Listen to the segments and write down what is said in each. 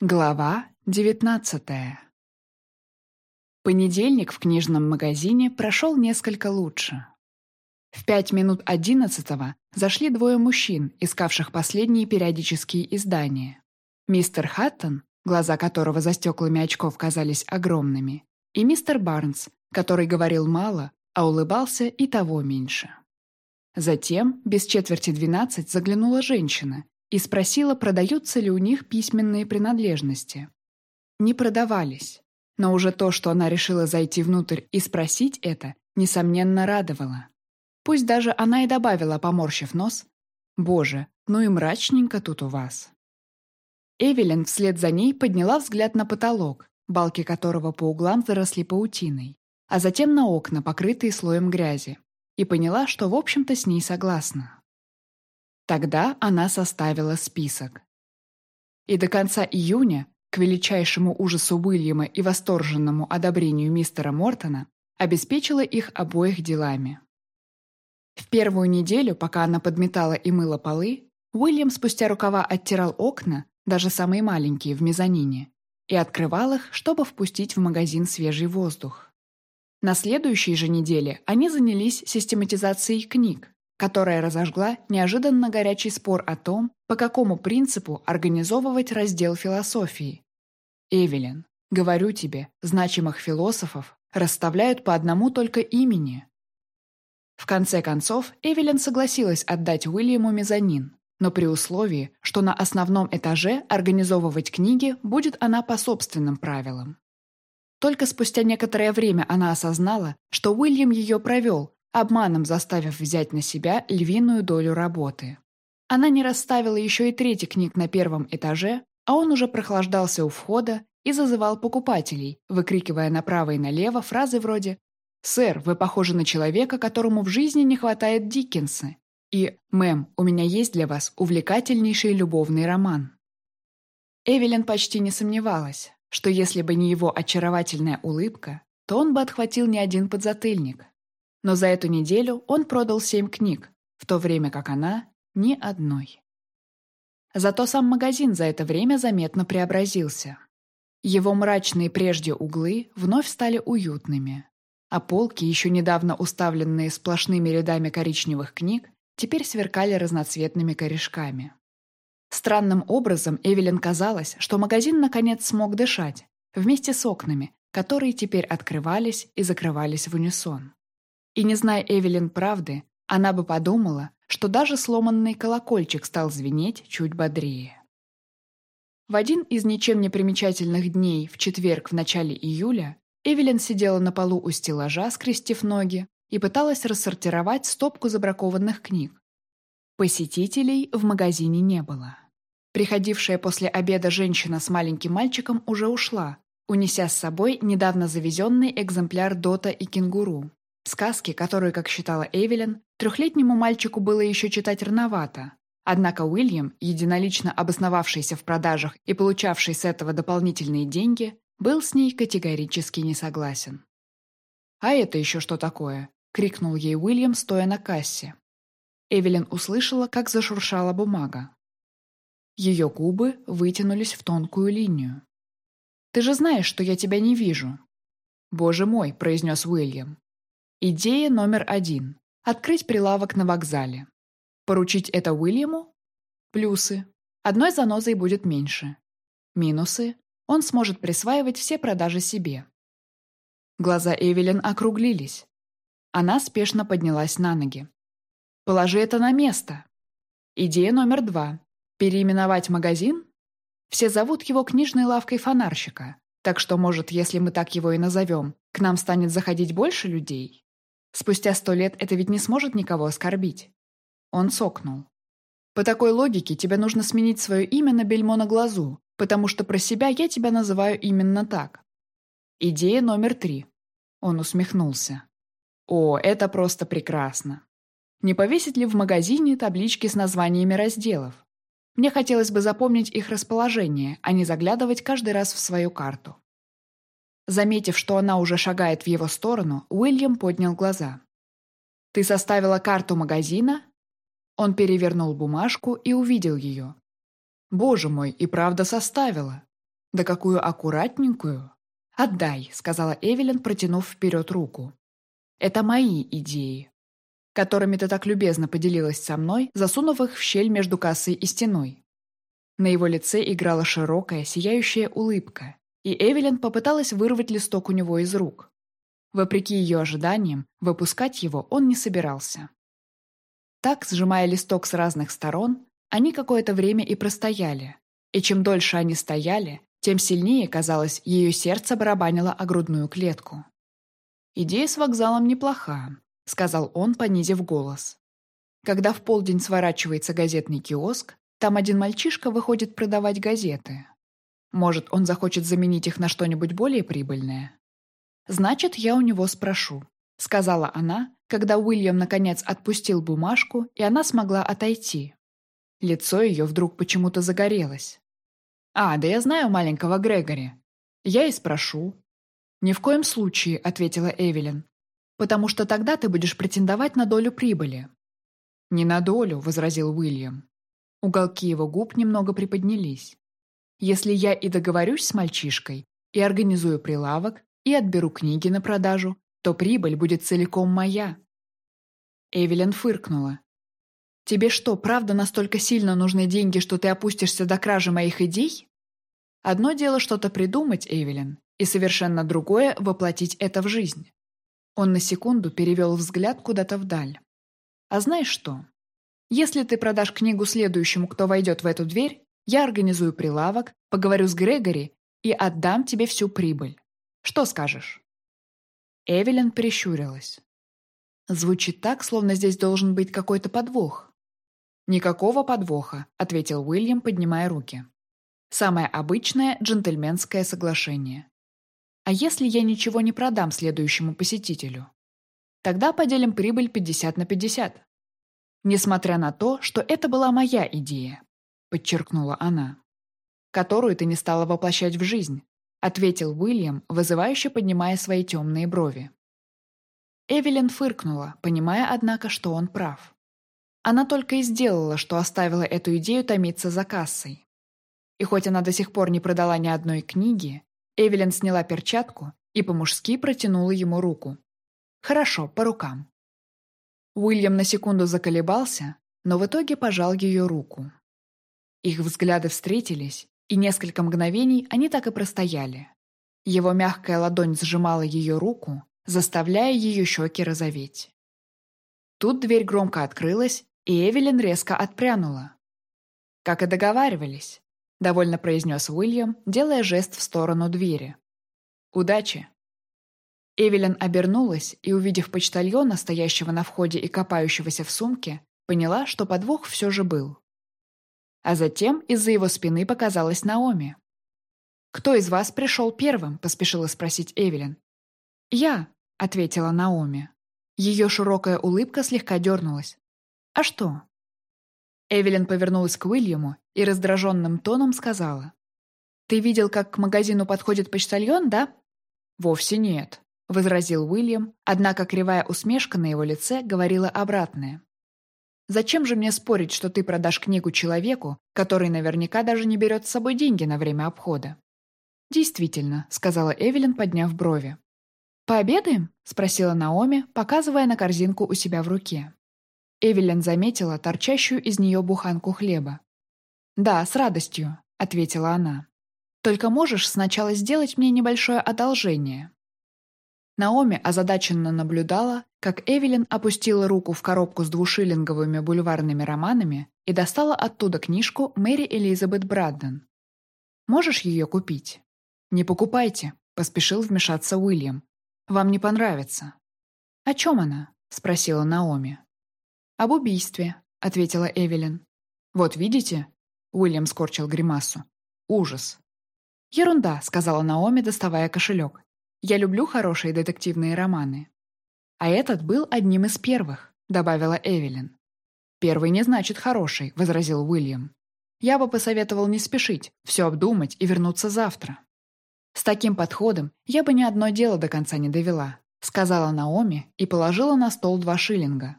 Глава девятнадцатая Понедельник в книжном магазине прошел несколько лучше. В пять минут одиннадцатого зашли двое мужчин, искавших последние периодические издания. Мистер Хаттон, глаза которого за стеклами очков казались огромными, и мистер Барнс, который говорил мало, а улыбался и того меньше. Затем, без четверти двенадцать, заглянула женщина и спросила, продаются ли у них письменные принадлежности. Не продавались, но уже то, что она решила зайти внутрь и спросить это, несомненно радовало. Пусть даже она и добавила, поморщив нос, «Боже, ну и мрачненько тут у вас». Эвелин вслед за ней подняла взгляд на потолок, балки которого по углам заросли паутиной, а затем на окна, покрытые слоем грязи, и поняла, что в общем-то с ней согласна. Тогда она составила список. И до конца июня, к величайшему ужасу Уильяма и восторженному одобрению мистера Мортона, обеспечила их обоих делами. В первую неделю, пока она подметала и мыла полы, Уильям спустя рукава оттирал окна, даже самые маленькие, в мезонине, и открывал их, чтобы впустить в магазин свежий воздух. На следующей же неделе они занялись систематизацией книг, которая разожгла неожиданно горячий спор о том, по какому принципу организовывать раздел философии. Эвелин, говорю тебе, значимых философов расставляют по одному только имени. В конце концов, Эвелин согласилась отдать Уильяму мезонин, но при условии, что на основном этаже организовывать книги будет она по собственным правилам. Только спустя некоторое время она осознала, что Уильям ее провел, обманом заставив взять на себя львиную долю работы. Она не расставила еще и третий книг на первом этаже, а он уже прохлаждался у входа и зазывал покупателей, выкрикивая направо и налево фразы вроде «Сэр, вы похожи на человека, которому в жизни не хватает Диккенса» и «Мэм, у меня есть для вас увлекательнейший любовный роман». Эвелин почти не сомневалась, что если бы не его очаровательная улыбка, то он бы отхватил не один подзатыльник, но за эту неделю он продал семь книг, в то время как она — ни одной. Зато сам магазин за это время заметно преобразился. Его мрачные прежде углы вновь стали уютными, а полки, еще недавно уставленные сплошными рядами коричневых книг, теперь сверкали разноцветными корешками. Странным образом Эвелин казалось, что магазин наконец смог дышать, вместе с окнами, которые теперь открывались и закрывались в унисон. И не зная Эвелин правды, она бы подумала, что даже сломанный колокольчик стал звенеть чуть бодрее. В один из ничем не примечательных дней, в четверг в начале июля, Эвелин сидела на полу у стеллажа, скрестив ноги, и пыталась рассортировать стопку забракованных книг. Посетителей в магазине не было. Приходившая после обеда женщина с маленьким мальчиком уже ушла, унеся с собой недавно завезенный экземпляр Дота и кенгуру. Сказки, которые, как считала Эвелин, трехлетнему мальчику было еще читать рановато. Однако Уильям, единолично обосновавшийся в продажах и получавший с этого дополнительные деньги, был с ней категорически не согласен. «А это еще что такое?» — крикнул ей Уильям, стоя на кассе. Эвелин услышала, как зашуршала бумага. Ее губы вытянулись в тонкую линию. «Ты же знаешь, что я тебя не вижу». «Боже мой», — произнес Уильям. Идея номер один. Открыть прилавок на вокзале. Поручить это Уильяму? Плюсы. Одной занозой будет меньше. Минусы. Он сможет присваивать все продажи себе. Глаза Эвелин округлились. Она спешно поднялась на ноги. «Положи это на место». Идея номер два. Переименовать магазин? Все зовут его книжной лавкой фонарщика, так что, может, если мы так его и назовем, к нам станет заходить больше людей? Спустя сто лет это ведь не сможет никого оскорбить. Он сокнул. По такой логике тебе нужно сменить свое имя на бельмо на глазу, потому что про себя я тебя называю именно так. Идея номер три. Он усмехнулся. О, это просто прекрасно. Не повесить ли в магазине таблички с названиями разделов? Мне хотелось бы запомнить их расположение, а не заглядывать каждый раз в свою карту. Заметив, что она уже шагает в его сторону, Уильям поднял глаза. «Ты составила карту магазина?» Он перевернул бумажку и увидел ее. «Боже мой, и правда составила. Да какую аккуратненькую!» «Отдай», — сказала Эвелин, протянув вперед руку. «Это мои идеи, которыми ты так любезно поделилась со мной, засунув их в щель между кассой и стеной». На его лице играла широкая, сияющая улыбка, и Эвелин попыталась вырвать листок у него из рук. Вопреки ее ожиданиям, выпускать его он не собирался. Так, сжимая листок с разных сторон, они какое-то время и простояли. И чем дольше они стояли, тем сильнее, казалось, ее сердце барабанило о грудную клетку. «Идея с вокзалом неплоха», — сказал он, понизив голос. Когда в полдень сворачивается газетный киоск, там один мальчишка выходит продавать газеты. Может, он захочет заменить их на что-нибудь более прибыльное? «Значит, я у него спрошу», — сказала она, когда Уильям наконец отпустил бумажку, и она смогла отойти. Лицо ее вдруг почему-то загорелось. «А, да я знаю маленького Грегори. Я и спрошу». «Ни в коем случае», — ответила Эвелин. «Потому что тогда ты будешь претендовать на долю прибыли». «Не на долю», — возразил Уильям. Уголки его губ немного приподнялись. «Если я и договорюсь с мальчишкой, и организую прилавок, и отберу книги на продажу, то прибыль будет целиком моя». Эвелин фыркнула. «Тебе что, правда настолько сильно нужны деньги, что ты опустишься до кражи моих идей?» Одно дело что-то придумать, Эвелин, и совершенно другое — воплотить это в жизнь. Он на секунду перевел взгляд куда-то вдаль. «А знаешь что? Если ты продашь книгу следующему, кто войдет в эту дверь, я организую прилавок, поговорю с Грегори и отдам тебе всю прибыль. Что скажешь?» Эвелин прищурилась. Звучит так, словно здесь должен быть какой-то подвох. «Никакого подвоха», — ответил Уильям, поднимая руки. Самое обычное джентльменское соглашение. А если я ничего не продам следующему посетителю? Тогда поделим прибыль 50 на 50. Несмотря на то, что это была моя идея, подчеркнула она. Которую ты не стала воплощать в жизнь, ответил Уильям, вызывающе поднимая свои темные брови. Эвелин фыркнула, понимая, однако, что он прав. Она только и сделала, что оставила эту идею томиться за кассой. И хоть она до сих пор не продала ни одной книги, Эвелин сняла перчатку и по-мужски протянула ему руку. «Хорошо, по рукам». Уильям на секунду заколебался, но в итоге пожал ее руку. Их взгляды встретились, и несколько мгновений они так и простояли. Его мягкая ладонь сжимала ее руку, заставляя ее щеки розоветь. Тут дверь громко открылась, и Эвелин резко отпрянула. Как и договаривались, — довольно произнес Уильям, делая жест в сторону двери. «Удачи!» Эвелин обернулась и, увидев почтальона, стоящего на входе и копающегося в сумке, поняла, что подвох все же был. А затем из-за его спины показалась Наоми. «Кто из вас пришел первым?» — поспешила спросить Эвелин. «Я», — ответила Наоми. Ее широкая улыбка слегка дернулась. «А что?» Эвелин повернулась к Уильяму и раздраженным тоном сказала. «Ты видел, как к магазину подходит почтальон, да?» «Вовсе нет», — возразил Уильям, однако кривая усмешка на его лице говорила обратное. «Зачем же мне спорить, что ты продашь книгу человеку, который наверняка даже не берет с собой деньги на время обхода?» «Действительно», — сказала Эвелин, подняв брови. «Пообедаем?» — спросила Наоми, показывая на корзинку у себя в руке. Эвелин заметила торчащую из нее буханку хлеба. «Да, с радостью», — ответила она. «Только можешь сначала сделать мне небольшое одолжение». Наоми озадаченно наблюдала, как Эвелин опустила руку в коробку с двушиллинговыми бульварными романами и достала оттуда книжку Мэри Элизабет Брадден. «Можешь ее купить?» «Не покупайте», — поспешил вмешаться Уильям. «Вам не понравится». «О чем она?» — спросила Наоми. «Об убийстве», — ответила Эвелин. «Вот видите?» — Уильям скорчил гримасу. «Ужас». «Ерунда», — сказала Наоми, доставая кошелек. «Я люблю хорошие детективные романы». «А этот был одним из первых», — добавила Эвелин. «Первый не значит хороший», — возразил Уильям. «Я бы посоветовал не спешить, все обдумать и вернуться завтра». «С таким подходом я бы ни одно дело до конца не довела», — сказала Наоми и положила на стол два шиллинга.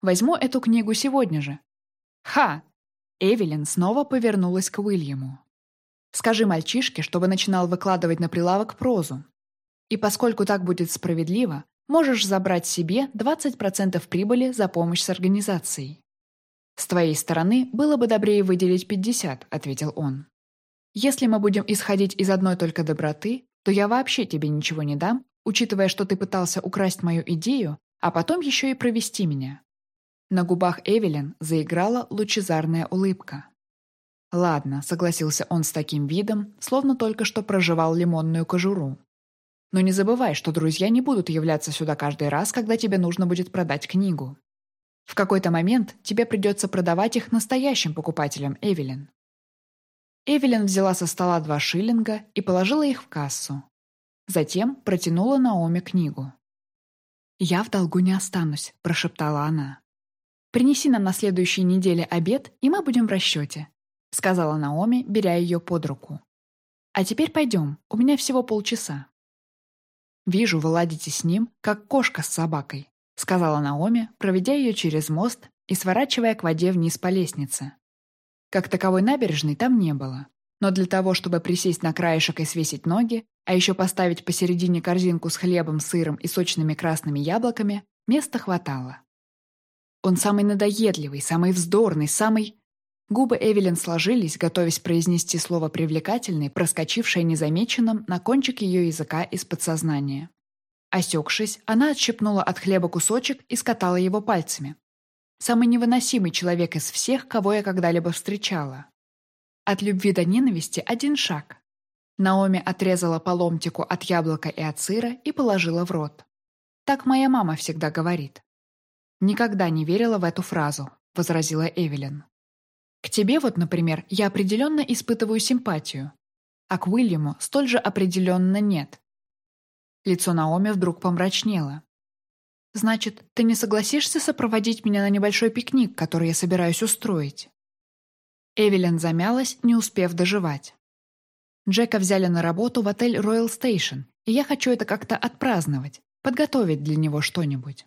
Возьму эту книгу сегодня же». «Ха!» Эвелин снова повернулась к Уильяму. Скажи мальчишке, чтобы начинал выкладывать на прилавок прозу. И поскольку так будет справедливо, можешь забрать себе 20% прибыли за помощь с организацией. «С твоей стороны было бы добрее выделить 50», — ответил он. «Если мы будем исходить из одной только доброты, то я вообще тебе ничего не дам, учитывая, что ты пытался украсть мою идею, а потом еще и провести меня». На губах Эвелин заиграла лучезарная улыбка. «Ладно», — согласился он с таким видом, словно только что проживал лимонную кожуру. «Но не забывай, что друзья не будут являться сюда каждый раз, когда тебе нужно будет продать книгу. В какой-то момент тебе придется продавать их настоящим покупателям, Эвелин». Эвелин взяла со стола два шиллинга и положила их в кассу. Затем протянула Наоми книгу. «Я в долгу не останусь», — прошептала она. «Принеси нам на следующей неделе обед, и мы будем в расчете», — сказала Наоми, беря ее под руку. «А теперь пойдем, у меня всего полчаса». «Вижу, вы ладите с ним, как кошка с собакой», — сказала Наоми, проведя ее через мост и сворачивая к воде вниз по лестнице. Как таковой набережной там не было, но для того, чтобы присесть на краешек и свесить ноги, а еще поставить посередине корзинку с хлебом, сыром и сочными красными яблоками, места хватало. Он самый надоедливый, самый вздорный, самый... Губы Эвелин сложились, готовясь произнести слово «привлекательный», проскочившее незамеченным на кончик ее языка из подсознания. Осекшись, она отщепнула от хлеба кусочек и скатала его пальцами. Самый невыносимый человек из всех, кого я когда-либо встречала. От любви до ненависти один шаг. Наоми отрезала по ломтику от яблока и от сыра и положила в рот. Так моя мама всегда говорит. «Никогда не верила в эту фразу», — возразила Эвелин. К тебе вот, например, я определенно испытываю симпатию, а к Уильяму столь же определенно нет. Лицо Наоми вдруг помрачнело. «Значит, ты не согласишься сопроводить меня на небольшой пикник, который я собираюсь устроить?» Эвелин замялась, не успев доживать. Джека взяли на работу в отель Royal Station, и я хочу это как-то отпраздновать, подготовить для него что-нибудь.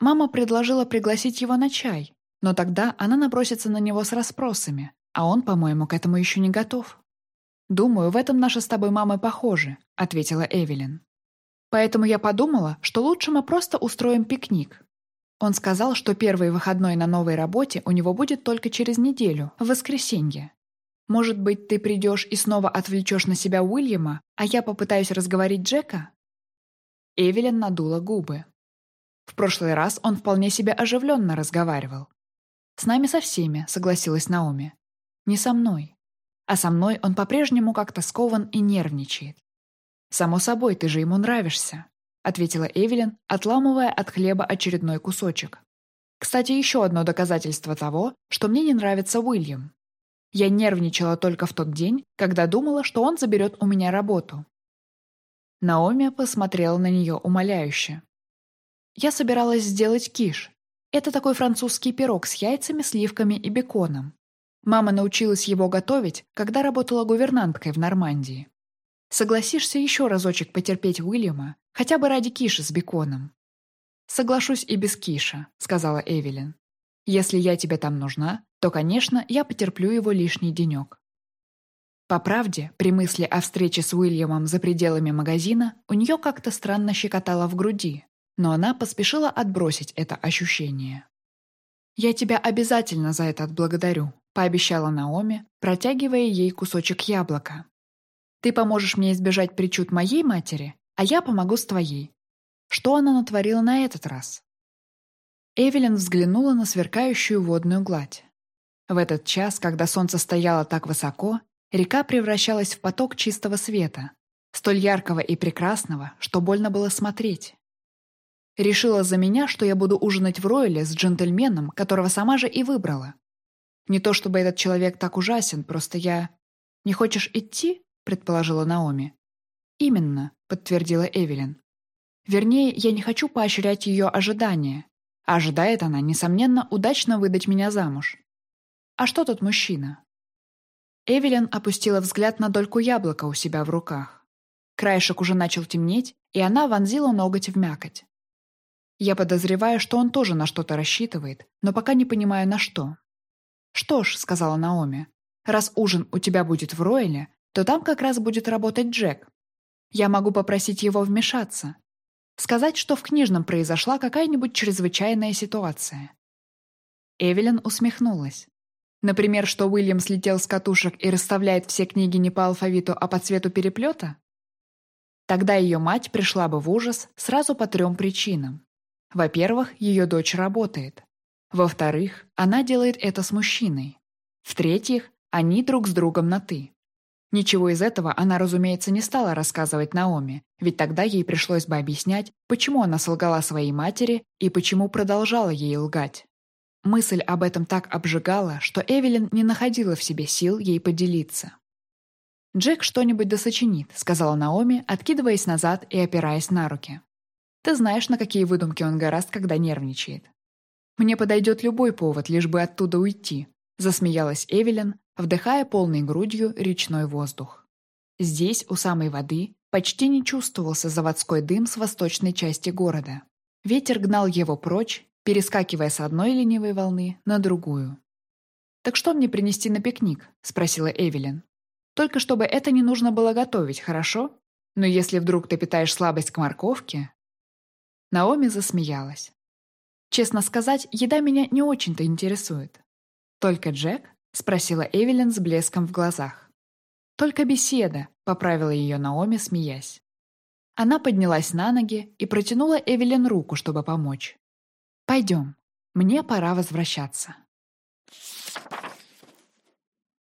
Мама предложила пригласить его на чай, но тогда она набросится на него с расспросами, а он, по-моему, к этому еще не готов. «Думаю, в этом наши с тобой мамы похожи», — ответила Эвелин. «Поэтому я подумала, что лучше мы просто устроим пикник». Он сказал, что первый выходной на новой работе у него будет только через неделю, в воскресенье. «Может быть, ты придешь и снова отвлечешь на себя Уильяма, а я попытаюсь разговорить Джека?» Эвелин надула губы. В прошлый раз он вполне себе оживленно разговаривал. «С нами со всеми», — согласилась Наоми. «Не со мной. А со мной он по-прежнему как-то скован и нервничает». «Само собой, ты же ему нравишься», — ответила Эвелин, отламывая от хлеба очередной кусочек. «Кстати, еще одно доказательство того, что мне не нравится Уильям. Я нервничала только в тот день, когда думала, что он заберет у меня работу». Наоми посмотрела на нее умоляюще. «Я собиралась сделать киш, это такой французский пирог с яйцами, сливками и беконом. Мама научилась его готовить, когда работала гувернанткой в Нормандии. Согласишься еще разочек потерпеть Уильяма, хотя бы ради киши с беконом? «Соглашусь и без киша», — сказала Эвелин. «Если я тебе там нужна, то, конечно, я потерплю его лишний денек». По правде, при мысли о встрече с Уильямом за пределами магазина, у нее как-то странно щекотало в груди но она поспешила отбросить это ощущение. «Я тебя обязательно за это отблагодарю», — пообещала Наоми, протягивая ей кусочек яблока. «Ты поможешь мне избежать причуд моей матери, а я помогу с твоей. Что она натворила на этот раз?» Эвелин взглянула на сверкающую водную гладь. В этот час, когда солнце стояло так высоко, река превращалась в поток чистого света, столь яркого и прекрасного, что больно было смотреть. Решила за меня, что я буду ужинать в Ройле с джентльменом, которого сама же и выбрала. Не то чтобы этот человек так ужасен, просто я... «Не хочешь идти?» — предположила Наоми. «Именно», — подтвердила Эвелин. «Вернее, я не хочу поощрять ее ожидания. А ожидает она, несомненно, удачно выдать меня замуж. А что тут мужчина?» Эвелин опустила взгляд на дольку яблока у себя в руках. Краешек уже начал темнеть, и она вонзила ноготь в мякоть. Я подозреваю, что он тоже на что-то рассчитывает, но пока не понимаю, на что. «Что ж», — сказала Наоми, — «раз ужин у тебя будет в Ройле, то там как раз будет работать Джек. Я могу попросить его вмешаться. Сказать, что в книжном произошла какая-нибудь чрезвычайная ситуация. Эвелин усмехнулась. Например, что Уильям слетел с катушек и расставляет все книги не по алфавиту, а по цвету переплета? Тогда ее мать пришла бы в ужас сразу по трем причинам. Во-первых, ее дочь работает. Во-вторых, она делает это с мужчиной. В-третьих, они друг с другом на «ты». Ничего из этого она, разумеется, не стала рассказывать Наоми, ведь тогда ей пришлось бы объяснять, почему она солгала своей матери и почему продолжала ей лгать. Мысль об этом так обжигала, что Эвелин не находила в себе сил ей поделиться. «Джек что-нибудь досочинит», — сказала Наоми, откидываясь назад и опираясь на руки. «Ты знаешь, на какие выдумки он гораст, когда нервничает. Мне подойдет любой повод, лишь бы оттуда уйти», — засмеялась Эвелин, вдыхая полной грудью речной воздух. Здесь, у самой воды, почти не чувствовался заводской дым с восточной части города. Ветер гнал его прочь, перескакивая с одной ленивой волны на другую. «Так что мне принести на пикник?» — спросила Эвелин. «Только чтобы это не нужно было готовить, хорошо? Но если вдруг ты питаешь слабость к морковке...» Наоми засмеялась. «Честно сказать, еда меня не очень-то интересует. Только Джек?» — спросила Эвелин с блеском в глазах. «Только беседа», — поправила ее Наоми, смеясь. Она поднялась на ноги и протянула Эвелин руку, чтобы помочь. «Пойдем. Мне пора возвращаться».